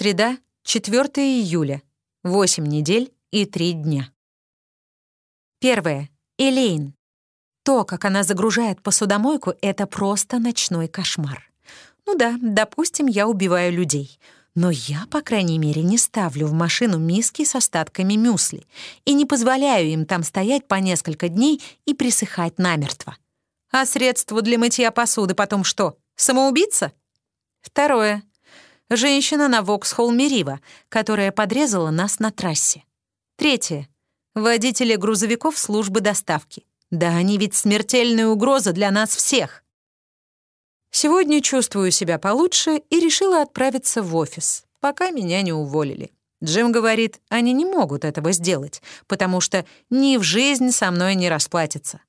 Среда, 4 июля. 8 недель и 3 дня. Первое. Элейн. То, как она загружает посудомойку, это просто ночной кошмар. Ну да, допустим, я убиваю людей. Но я, по крайней мере, не ставлю в машину миски с остатками мюсли и не позволяю им там стоять по несколько дней и присыхать намертво. А средство для мытья посуды потом что, самоубийца? Второе. Женщина на Воксхолме Рива, которая подрезала нас на трассе. Третье. Водители грузовиков службы доставки. Да они ведь смертельная угроза для нас всех. Сегодня чувствую себя получше и решила отправиться в офис, пока меня не уволили. Джим говорит, они не могут этого сделать, потому что ни в жизнь со мной не расплатятся.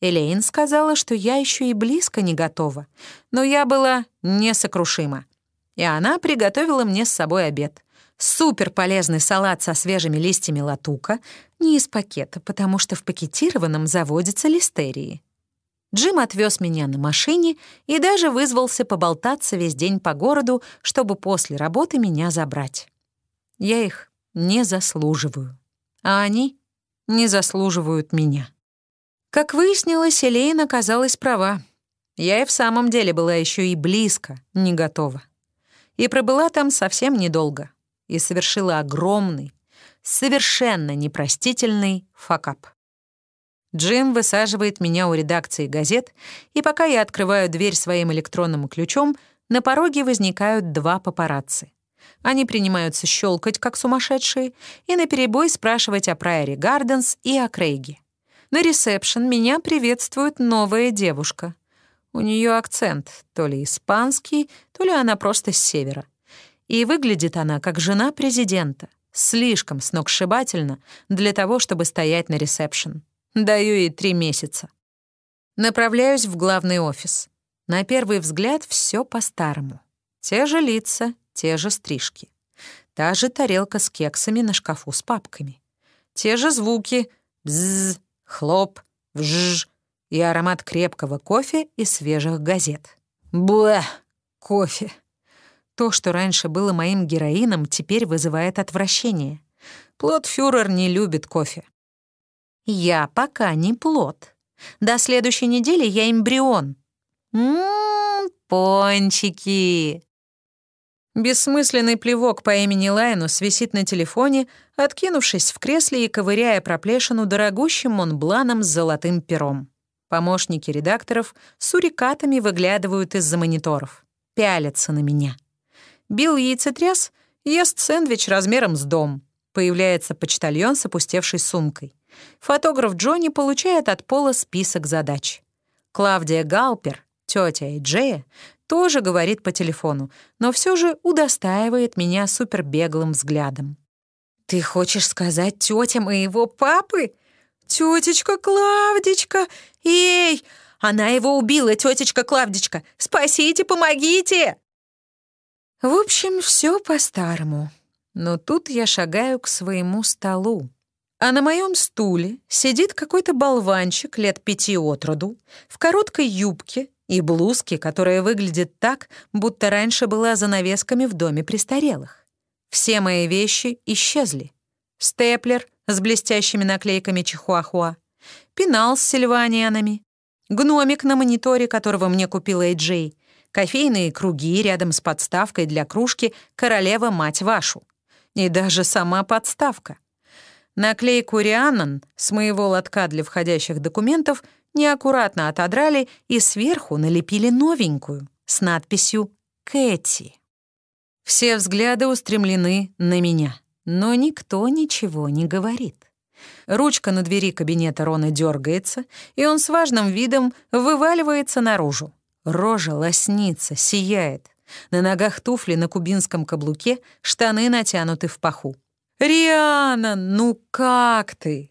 Элейн сказала, что я еще и близко не готова, но я была несокрушима. И она приготовила мне с собой обед. Супер полезный салат со свежими листьями латука, не из пакета, потому что в пакетированном заводятся листерии. Джим отвез меня на машине и даже вызвался поболтаться весь день по городу, чтобы после работы меня забрать. Я их не заслуживаю, а они не заслуживают меня. Как выяснилось, Элейн оказалась права. Я и в самом деле была еще и близко не готова. И пробыла там совсем недолго. И совершила огромный, совершенно непростительный факап. Джим высаживает меня у редакции газет, и пока я открываю дверь своим электронным ключом, на пороге возникают два папарацци. Они принимаются щелкать, как сумасшедшие, и наперебой спрашивать о Прайоре Гарденс и о Крейге. На ресепшн меня приветствует новая девушка. У нее акцент, то ли испанский, то ли она просто с севера. И выглядит она как жена президента, слишком сногсшибательно для того, чтобы стоять на ресепшн. Даю ей три месяца. Направляюсь в главный офис. На первый взгляд все по-старому. Те же лица, те же стрижки. Та же тарелка с кексами на шкафу с папками. Те же звуки «бзз», хлоп, вжж и аромат крепкого кофе и свежих газет. Буэ, кофе. То, что раньше было моим героином, теперь вызывает отвращение. Плотфюрер не любит кофе. Я пока не плод. До следующей недели я эмбрион. Ммм, пончики. Бессмысленный плевок по имени Лайнус висит на телефоне, откинувшись в кресле и ковыряя проплешину дорогущим монбланом с золотым пером. Помощники редакторов с урикатами выглядывают из-за мониторов. Пялятся на меня. Билл яйцетряс ест сэндвич размером с дом. Появляется почтальон с опустевшей сумкой. Фотограф Джонни получает от Пола список задач. Клавдия Галпер, тетя Эйджея, тоже говорит по телефону, но все же удостаивает меня супербеглым взглядом. «Ты хочешь сказать тетя моего папы? Тетечка Клавдичка! Эй, она его убила, тетечка Клавдичка! Спасите, помогите!» В общем, все по-старому. Но тут я шагаю к своему столу. А на моем стуле сидит какой-то болванчик лет пяти от роду, в короткой юбке и блузке, которая выглядит так, будто раньше была занавесками в доме престарелых. Все мои вещи исчезли. Степлер с блестящими наклейками чихуахуа, пенал с сильванианами, гномик на мониторе, которого мне купила Эйджей, кофейные круги рядом с подставкой для кружки «Королева, мать вашу». И даже сама подставка. Наклейку «Рианнон» с моего лотка для входящих документов — неаккуратно отодрали и сверху налепили новенькую с надписью «Кэти». Все взгляды устремлены на меня, но никто ничего не говорит. Ручка на двери кабинета Рона дергается, и он с важным видом вываливается наружу. Рожа лоснится, сияет. На ногах туфли на кубинском каблуке, штаны натянуты в паху. «Риана, ну как ты?»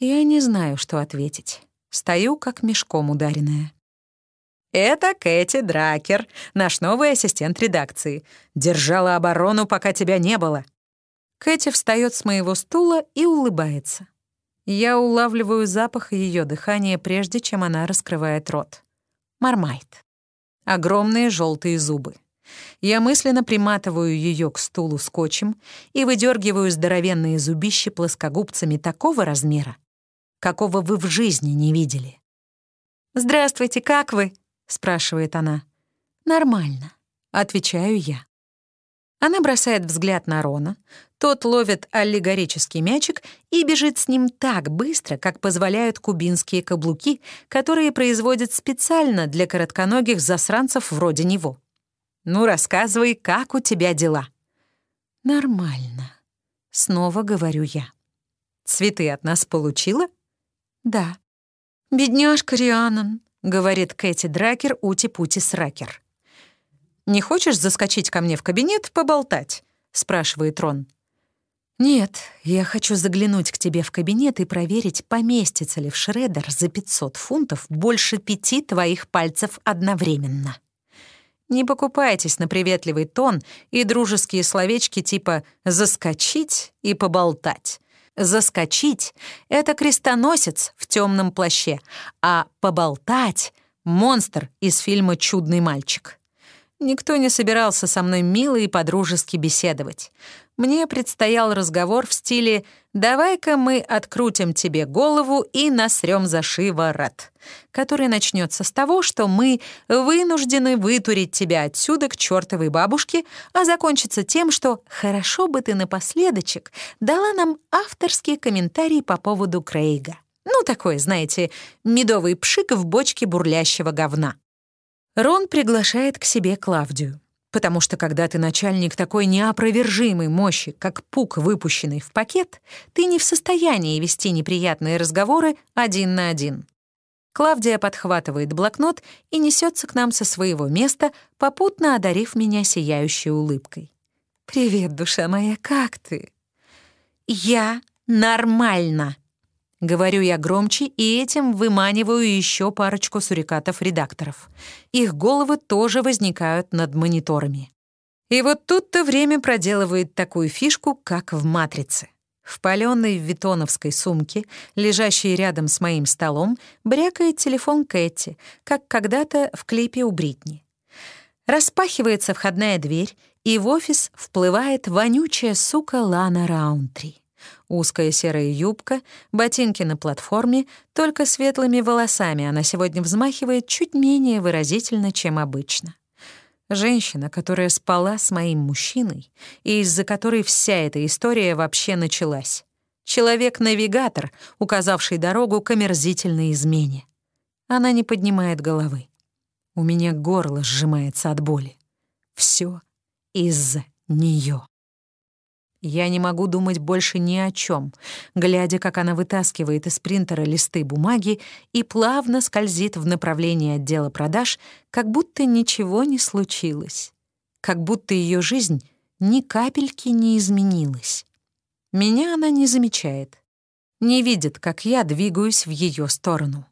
Я не знаю, что ответить. Стою, как мешком ударенная. «Это Кэти Дракер, наш новый ассистент редакции. Держала оборону, пока тебя не было». Кэти встает с моего стула и улыбается. Я улавливаю запах ее дыхания, прежде чем она раскрывает рот. Мармайт. Огромные желтые зубы. Я мысленно приматываю ее к стулу скотчем и выдергиваю здоровенные зубища плоскогубцами такого размера, какого вы в жизни не видели. «Здравствуйте, как вы?» — спрашивает она. «Нормально», — отвечаю я. Она бросает взгляд на Рона, тот ловит аллегорический мячик и бежит с ним так быстро, как позволяют кубинские каблуки, которые производят специально для коротконогих засранцев вроде него. «Ну, рассказывай, как у тебя дела?» «Нормально», — снова говорю я. «Цветы от нас получила?» «Да». «Бедняжка Рианон», — говорит Кэти Дракер Ути-Пути Сракер. «Не хочешь заскочить ко мне в кабинет поболтать?» — спрашивает Рон. «Нет, я хочу заглянуть к тебе в кабинет и проверить, поместится ли в шредер за 500 фунтов больше пяти твоих пальцев одновременно». Не покупайтесь на приветливый тон и дружеские словечки типа «заскочить» и «поболтать». «Заскочить» — это крестоносец в темном плаще, а «поболтать» — монстр из фильма «Чудный мальчик». Никто не собирался со мной мило и подружески беседовать. Мне предстоял разговор в стиле «давай-ка мы открутим тебе голову и насрём за шиворот», который начнется с того, что мы вынуждены вытурить тебя отсюда к чёртовой бабушке, а закончится тем, что «хорошо бы ты напоследочек дала нам авторский комментарий по поводу Крейга». Ну, такой, знаете, медовый пшик в бочке бурлящего говна. Рон приглашает к себе Клавдию, потому что когда ты начальник такой неопровержимой мощи, как пук, выпущенный в пакет, ты не в состоянии вести неприятные разговоры один на один. Клавдия подхватывает блокнот и несется к нам со своего места, попутно одарив меня сияющей улыбкой. «Привет, душа моя, как ты?» «Я нормально», Говорю я громче и этим выманиваю еще парочку сурикатов-редакторов. Их головы тоже возникают над мониторами. И вот тут-то время проделывает такую фишку, как в «Матрице». В палёной витоновской сумке, лежащей рядом с моим столом, брякает телефон Кэти, как когда-то в клипе у Бритни. Распахивается входная дверь, и в офис вплывает вонючая сука Лана Раунтри. Узкая серая юбка, ботинки на платформе, только светлыми волосами она сегодня взмахивает чуть менее выразительно, чем обычно. Женщина, которая спала с моим мужчиной, и из-за которой вся эта история вообще началась. Человек-навигатор, указавший дорогу к омерзительной измене. Она не поднимает головы. У меня горло сжимается от боли. Все из-за нее. Я не могу думать больше ни о чем, глядя, как она вытаскивает из принтера листы бумаги и плавно скользит в направлении отдела продаж, как будто ничего не случилось, как будто ее жизнь ни капельки не изменилась. Меня она не замечает, не видит, как я двигаюсь в ее сторону.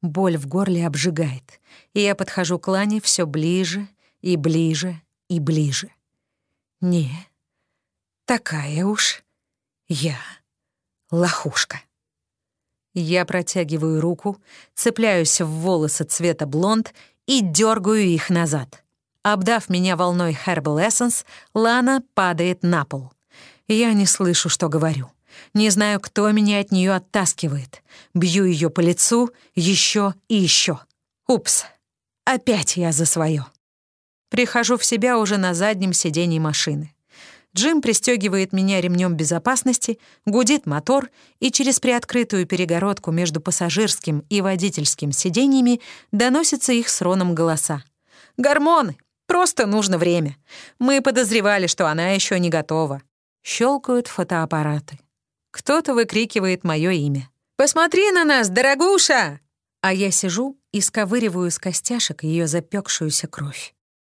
Боль в горле обжигает, и я подхожу к Лане все ближе и ближе и ближе. Не, Такая уж я лохушка. Я протягиваю руку, цепляюсь в волосы цвета блонд и дергаю их назад. Обдав меня волной Herbal Essence, Лана падает на пол. Я не слышу, что говорю. Не знаю, кто меня от нее оттаскивает. Бью ее по лицу еще и еще. Упс, опять я за свое. Прихожу в себя уже на заднем сидении машины. Джим пристегивает меня ремнем безопасности, гудит мотор, и через приоткрытую перегородку между пассажирским и водительским сиденьями доносятся их с Роном голоса. «Гормоны! Просто нужно время. Мы подозревали, что она еще не готова». Щелкают фотоаппараты. Кто-то выкрикивает мое имя. «Посмотри на нас, дорогуша!» А я сижу и сковыриваю с костяшек ее запекшуюся кровь.